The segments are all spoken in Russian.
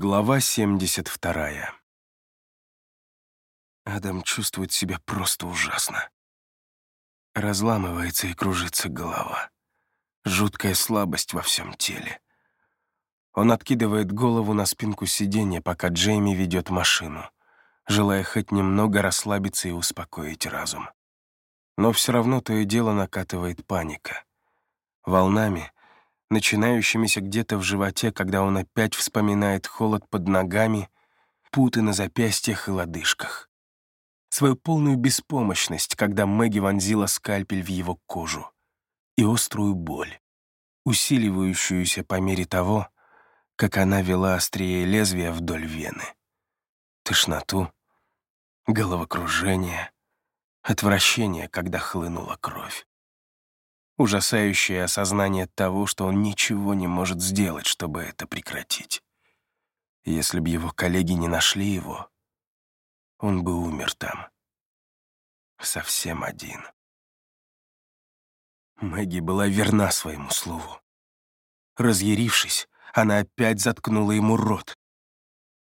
Глава 72. Адам чувствует себя просто ужасно. Разламывается и кружится голова. Жуткая слабость во всем теле. Он откидывает голову на спинку сиденья, пока Джейми ведет машину, желая хоть немного расслабиться и успокоить разум. Но все равно то и дело накатывает паника. Волнами, начинающимися где-то в животе, когда он опять вспоминает холод под ногами, путы на запястьях и лодыжках. Свою полную беспомощность, когда Мэгги вонзила скальпель в его кожу, и острую боль, усиливающуюся по мере того, как она вела острее лезвия вдоль вены. Тошноту, головокружение, отвращение, когда хлынула кровь. Ужасающее осознание того, что он ничего не может сделать, чтобы это прекратить. Если бы его коллеги не нашли его, он бы умер там. Совсем один. Мэгги была верна своему слову. Разъярившись, она опять заткнула ему рот.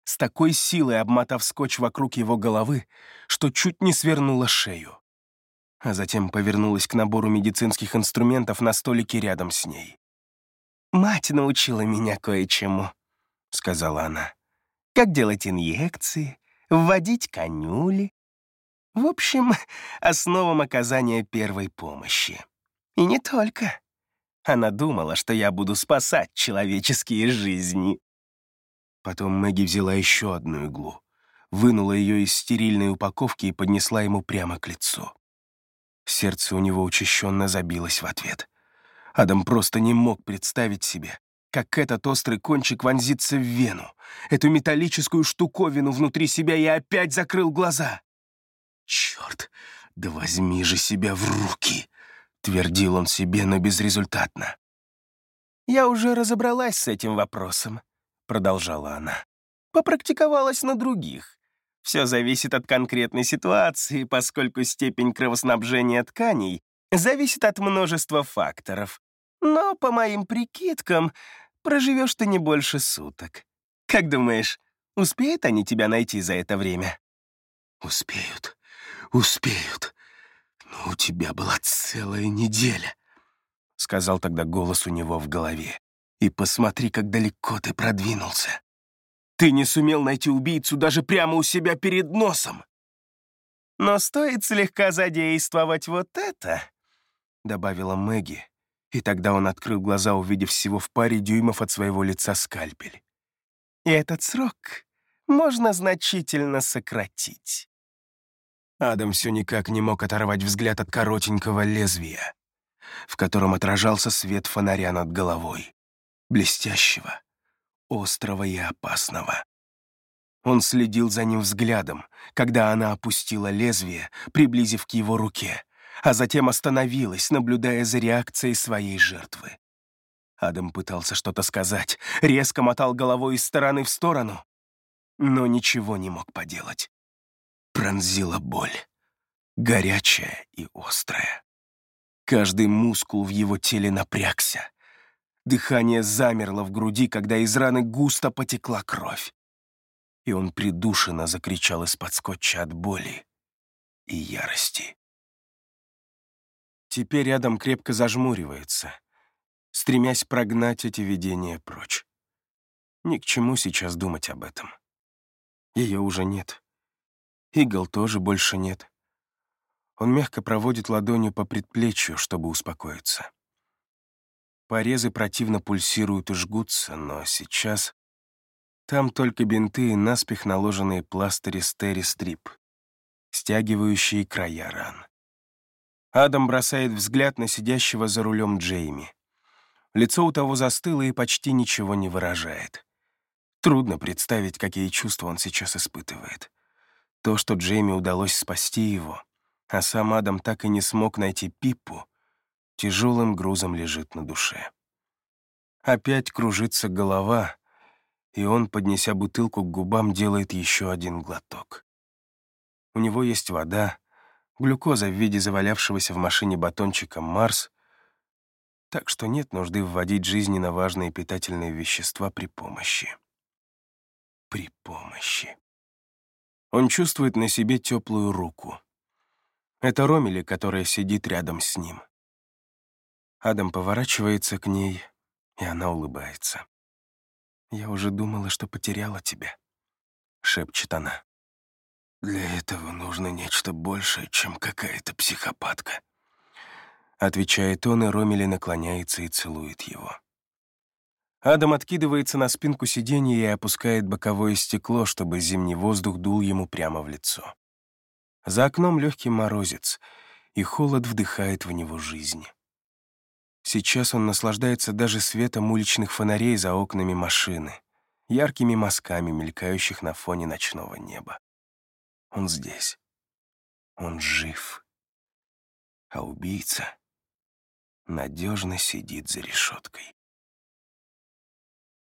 С такой силой обмотав скотч вокруг его головы, что чуть не свернула шею а затем повернулась к набору медицинских инструментов на столике рядом с ней. «Мать научила меня кое-чему», — сказала она. «Как делать инъекции, вводить конюли. В общем, основам оказания первой помощи. И не только. Она думала, что я буду спасать человеческие жизни». Потом Мэгги взяла еще одну иглу, вынула ее из стерильной упаковки и поднесла ему прямо к лицу. Сердце у него учащенно забилось в ответ. Адам просто не мог представить себе, как этот острый кончик вонзится в вену, эту металлическую штуковину внутри себя и опять закрыл глаза. «Черт, да возьми же себя в руки!» — твердил он себе, но безрезультатно. «Я уже разобралась с этим вопросом», — продолжала она. «Попрактиковалась на других. Все зависит от конкретной ситуации, поскольку степень кровоснабжения тканей зависит от множества факторов. Но, по моим прикидкам, проживешь ты не больше суток. Как думаешь, успеют они тебя найти за это время? Успеют, успеют. Но у тебя была целая неделя, — сказал тогда голос у него в голове. И посмотри, как далеко ты продвинулся. Ты не сумел найти убийцу даже прямо у себя перед носом. Но стоит слегка задействовать вот это, добавила Мэгги, и тогда он открыл глаза, увидев всего в паре дюймов от своего лица скальпель. И этот срок можно значительно сократить. Адам все никак не мог оторвать взгляд от коротенького лезвия, в котором отражался свет фонаря над головой, блестящего, острого и опасного. Он следил за ним взглядом, когда она опустила лезвие, приблизив к его руке, а затем остановилась, наблюдая за реакцией своей жертвы. Адам пытался что-то сказать, резко мотал головой из стороны в сторону, но ничего не мог поделать. Пронзила боль, горячая и острая. Каждый мускул в его теле напрягся, Дыхание замерло в груди, когда из раны густо потекла кровь. И он придушенно закричал из-под скотча от боли и ярости. Теперь рядом крепко зажмуривается, стремясь прогнать эти видения прочь. Ни к чему сейчас думать об этом. Ее уже нет. Игл тоже больше нет. Он мягко проводит ладонью по предплечью, чтобы успокоиться. Порезы противно пульсируют и жгутся, но сейчас там только бинты и наспех наложенные пластыри стери-стрип, стягивающие края ран. Адам бросает взгляд на сидящего за рулем Джейми. Лицо у того застыло и почти ничего не выражает. Трудно представить, какие чувства он сейчас испытывает. То, что Джейми удалось спасти его, а сам Адам так и не смог найти Пиппу, тяжелым грузом лежит на душе. Опять кружится голова, и он, поднеся бутылку к губам, делает еще один глоток. У него есть вода, глюкоза в виде завалявшегося в машине батончика «Марс», так что нет нужды вводить жизненно важные питательные вещества при помощи. помощи. Он чувствует на себе теплую руку. Это Ромели, которая сидит рядом с ним. Адам поворачивается к ней, и она улыбается. «Я уже думала, что потеряла тебя», — шепчет она. «Для этого нужно нечто большее, чем какая-то психопатка», — отвечает он, и Ромели наклоняется и целует его. Адам откидывается на спинку сиденья и опускает боковое стекло, чтобы зимний воздух дул ему прямо в лицо. За окном легкий морозец, и холод вдыхает в него жизнь. Сейчас он наслаждается даже светом уличных фонарей за окнами машины, яркими мазками, мелькающих на фоне ночного неба. Он здесь. Он жив. А убийца надежно сидит за решеткой.